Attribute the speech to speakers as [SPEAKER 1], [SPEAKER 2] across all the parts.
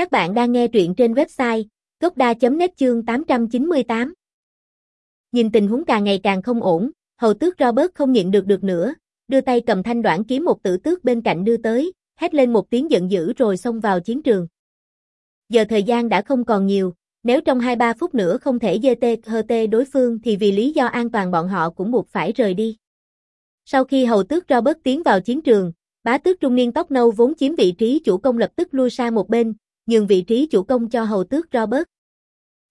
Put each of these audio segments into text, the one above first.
[SPEAKER 1] Các bạn đang nghe truyện trên website gocda.net chương 898. Nhìn tình huống càng ngày càng không ổn, hầu tước Robert không nhịn được được nữa, đưa tay cầm thanh đoạn kiếm một tử tước bên cạnh đưa tới, hét lên một tiếng giận dữ rồi xông vào chiến trường. Giờ thời gian đã không còn nhiều, nếu trong 2-3 phút nữa không thể GT đối phương thì vì lý do an toàn bọn họ cũng buộc phải rời đi. Sau khi hầu tước Robert tiến vào chiến trường, bá tước trung niên tóc nâu vốn chiếm vị trí chủ công lập tức lui sang một bên, nhường vị trí chủ công cho hầu tước Robert.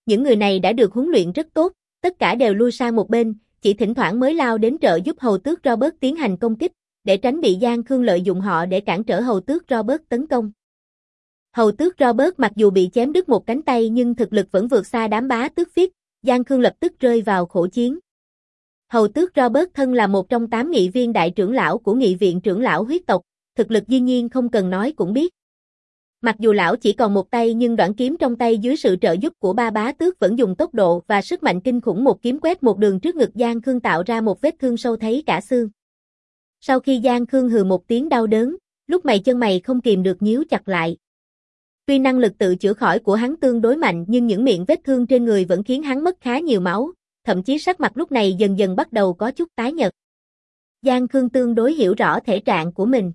[SPEAKER 1] Những người này đã được huấn luyện rất tốt, tất cả đều lui sang một bên, chỉ thỉnh thoảng mới lao đến trợ giúp hầu tước Robert tiến hành công kích, để tránh bị Giang Khương lợi dụng họ để cản trở hầu tước Robert tấn công. Hầu tước Robert mặc dù bị chém đứt một cánh tay nhưng thực lực vẫn vượt xa đám bá tước phiết, Giang Khương lập tức rơi vào khổ chiến. Hầu tước Robert thân là một trong tám nghị viên đại trưởng lão của nghị viện trưởng lão huyết tộc, thực lực dĩ nhiên không cần nói cũng biết. Mặc dù lão chỉ còn một tay nhưng đoạn kiếm trong tay dưới sự trợ giúp của ba bá tước vẫn dùng tốc độ và sức mạnh kinh khủng một kiếm quét một đường trước ngực Giang Khương tạo ra một vết thương sâu thấy cả xương. Sau khi Giang Khương hừ một tiếng đau đớn, lúc mày chân mày không kìm được nhíu chặt lại. Tuy năng lực tự chữa khỏi của hắn tương đối mạnh nhưng những miệng vết thương trên người vẫn khiến hắn mất khá nhiều máu, thậm chí sắc mặt lúc này dần dần bắt đầu có chút tái nhợt. Giang Khương tương đối hiểu rõ thể trạng của mình.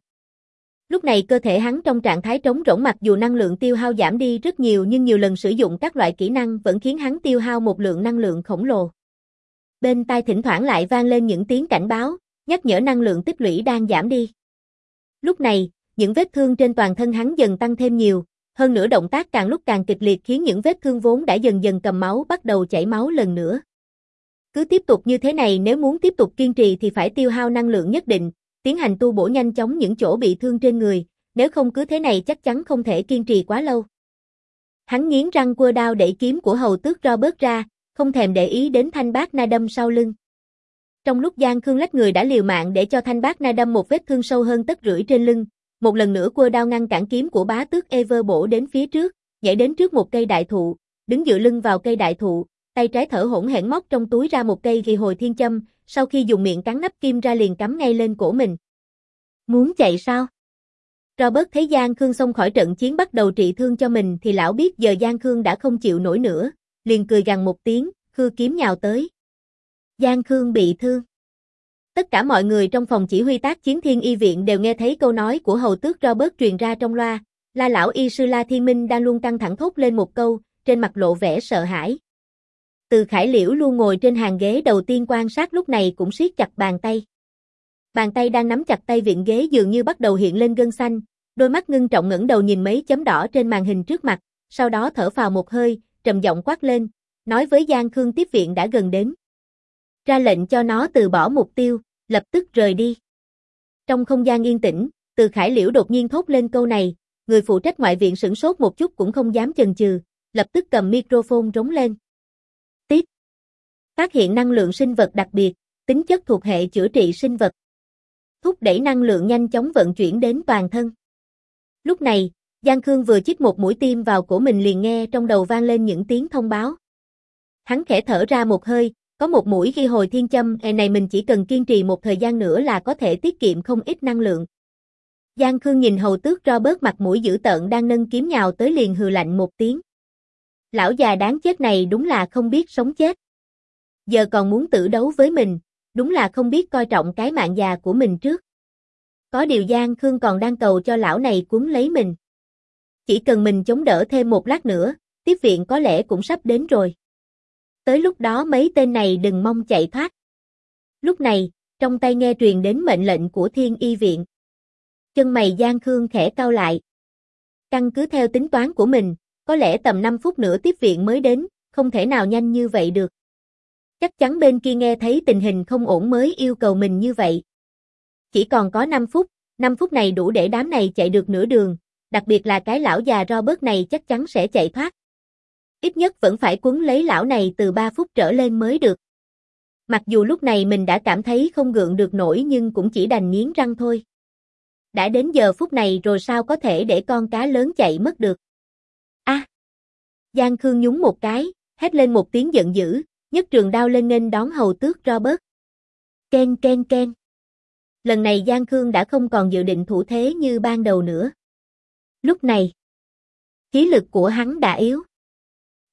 [SPEAKER 1] Lúc này cơ thể hắn trong trạng thái trống rỗng mặc dù năng lượng tiêu hao giảm đi rất nhiều nhưng nhiều lần sử dụng các loại kỹ năng vẫn khiến hắn tiêu hao một lượng năng lượng khổng lồ. Bên tai thỉnh thoảng lại vang lên những tiếng cảnh báo, nhắc nhở năng lượng tích lũy đang giảm đi. Lúc này, những vết thương trên toàn thân hắn dần tăng thêm nhiều, hơn nữa động tác càng lúc càng kịch liệt khiến những vết thương vốn đã dần dần cầm máu bắt đầu chảy máu lần nữa. Cứ tiếp tục như thế này nếu muốn tiếp tục kiên trì thì phải tiêu hao năng lượng nhất định, tiến hành tu bổ nhanh chóng những chỗ bị thương trên người, nếu không cứ thế này chắc chắn không thể kiên trì quá lâu. Hắn nghiến răng quơ đao đẩy kiếm của hầu tước Robert ra, không thèm để ý đến thanh bác na đâm sau lưng. Trong lúc Giang Khương lách người đã liều mạng để cho thanh bác na đâm một vết thương sâu hơn tất rưỡi trên lưng, một lần nữa quơ đao ngăn cản kiếm của bá tước Ever bổ đến phía trước, nhảy đến trước một cây đại thụ, đứng dựa lưng vào cây đại thụ, tay trái thở hỗn hển móc trong túi ra một cây ghi hồi thiên châm, sau khi dùng miệng cắn nắp kim ra liền cắm ngay lên cổ mình. Muốn chạy sao? Robert thấy Giang Khương xông khỏi trận chiến bắt đầu trị thương cho mình thì lão biết giờ Giang Khương đã không chịu nổi nữa, liền cười gằn một tiếng, khư kiếm nhào tới. Giang Khương bị thương. Tất cả mọi người trong phòng chỉ huy tác chiến thiên y viện đều nghe thấy câu nói của hầu tước Robert truyền ra trong loa, la lão y sư la thiên minh đang luôn căng thẳng thốt lên một câu, trên mặt lộ vẻ sợ hãi. Từ Khải Liễu luôn ngồi trên hàng ghế đầu tiên quan sát lúc này cũng siết chặt bàn tay. Bàn tay đang nắm chặt tay viện ghế dường như bắt đầu hiện lên gân xanh, đôi mắt ngưng trọng ngẩng đầu nhìn mấy chấm đỏ trên màn hình trước mặt, sau đó thở phào một hơi, trầm giọng quát lên, nói với Giang Khương tiếp viện đã gần đến. Ra lệnh cho nó từ bỏ mục tiêu, lập tức rời đi. Trong không gian yên tĩnh, từ Khải Liễu đột nhiên thốt lên câu này, người phụ trách ngoại viện sửng sốt một chút cũng không dám chần chừ, lập tức cầm microphone rống lên. Tiếp. Phát hiện năng lượng sinh vật đặc biệt, tính chất thuộc hệ chữa trị sinh vật. Thúc đẩy năng lượng nhanh chóng vận chuyển đến toàn thân. Lúc này, Giang Khương vừa chích một mũi tim vào cổ mình liền nghe trong đầu vang lên những tiếng thông báo. Hắn khẽ thở ra một hơi, có một mũi ghi hồi thiên châm, e này mình chỉ cần kiên trì một thời gian nữa là có thể tiết kiệm không ít năng lượng. Giang Khương nhìn hầu tước bớt mặt mũi dữ tợn đang nâng kiếm nhào tới liền hừ lạnh một tiếng. Lão già đáng chết này đúng là không biết sống chết. Giờ còn muốn tự đấu với mình, đúng là không biết coi trọng cái mạng già của mình trước. Có điều Giang Khương còn đang cầu cho lão này cuốn lấy mình. Chỉ cần mình chống đỡ thêm một lát nữa, tiếp viện có lẽ cũng sắp đến rồi. Tới lúc đó mấy tên này đừng mong chạy thoát. Lúc này, trong tay nghe truyền đến mệnh lệnh của thiên y viện. Chân mày Giang Khương khẽ cau lại. Căn cứ theo tính toán của mình, có lẽ tầm 5 phút nữa tiếp viện mới đến, không thể nào nhanh như vậy được. Chắc chắn bên kia nghe thấy tình hình không ổn mới yêu cầu mình như vậy. Chỉ còn có 5 phút, 5 phút này đủ để đám này chạy được nửa đường, đặc biệt là cái lão già Robert này chắc chắn sẽ chạy thoát. Ít nhất vẫn phải cuốn lấy lão này từ 3 phút trở lên mới được. Mặc dù lúc này mình đã cảm thấy không gượng được nổi nhưng cũng chỉ đành nghiến răng thôi. Đã đến giờ phút này rồi sao có thể để con cá lớn chạy mất được. A. Giang Khương nhúng một cái, hét lên một tiếng giận dữ, nhất trường đao lên nghênh đón hầu tước Robert. Ken ken ken. Lần này Giang Khương đã không còn dự định thủ thế như ban đầu nữa. Lúc này, khí lực của hắn đã yếu.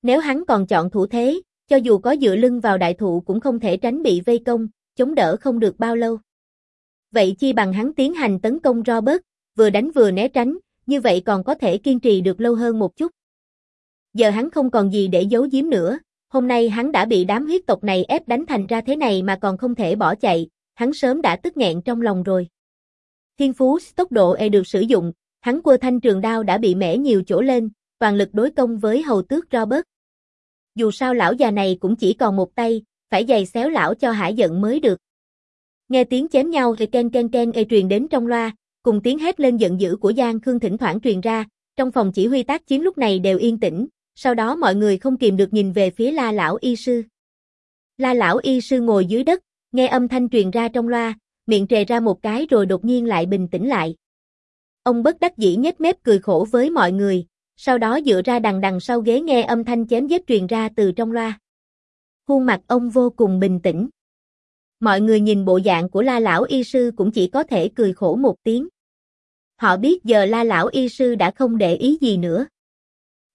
[SPEAKER 1] Nếu hắn còn chọn thủ thế, cho dù có dựa lưng vào đại thụ cũng không thể tránh bị vây công, chống đỡ không được bao lâu. Vậy chi bằng hắn tiến hành tấn công Robert, vừa đánh vừa né tránh, như vậy còn có thể kiên trì được lâu hơn một chút. Giờ hắn không còn gì để giấu giếm nữa, hôm nay hắn đã bị đám huyết tộc này ép đánh thành ra thế này mà còn không thể bỏ chạy, hắn sớm đã tức nghẹn trong lòng rồi. Thiên phú tốc độ e được sử dụng, hắn quơ thanh trường đao đã bị mẻ nhiều chỗ lên, toàn lực đối công với hầu tước Robert. Dù sao lão già này cũng chỉ còn một tay, phải giày xéo lão cho hả giận mới được. Nghe tiếng chém nhau thì ken ken ken e truyền đến trong loa, cùng tiếng hét lên giận dữ của Giang Khương thỉnh thoảng truyền ra, trong phòng chỉ huy tác chiến lúc này đều yên tĩnh, sau đó mọi người không kìm được nhìn về phía La lão y sư. La lão y sư ngồi dưới đất, nghe âm thanh truyền ra trong loa, miệng trề ra một cái rồi đột nhiên lại bình tĩnh lại. Ông bất đắc dĩ nhếch mép cười khổ với mọi người, sau đó dựa ra đằng đằng sau ghế nghe âm thanh chém giết truyền ra từ trong loa. Khuôn mặt ông vô cùng bình tĩnh. Mọi người nhìn bộ dạng của la lão y sư cũng chỉ có thể cười khổ một tiếng. Họ biết giờ la lão y sư đã không để ý gì nữa.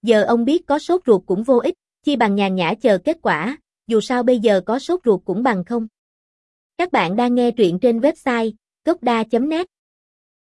[SPEAKER 1] Giờ ông biết có sốt ruột cũng vô ích, chi bằng nhàn nhã chờ kết quả, dù sao bây giờ có sốt ruột cũng bằng không. Các bạn đang nghe truyện trên website gocda.net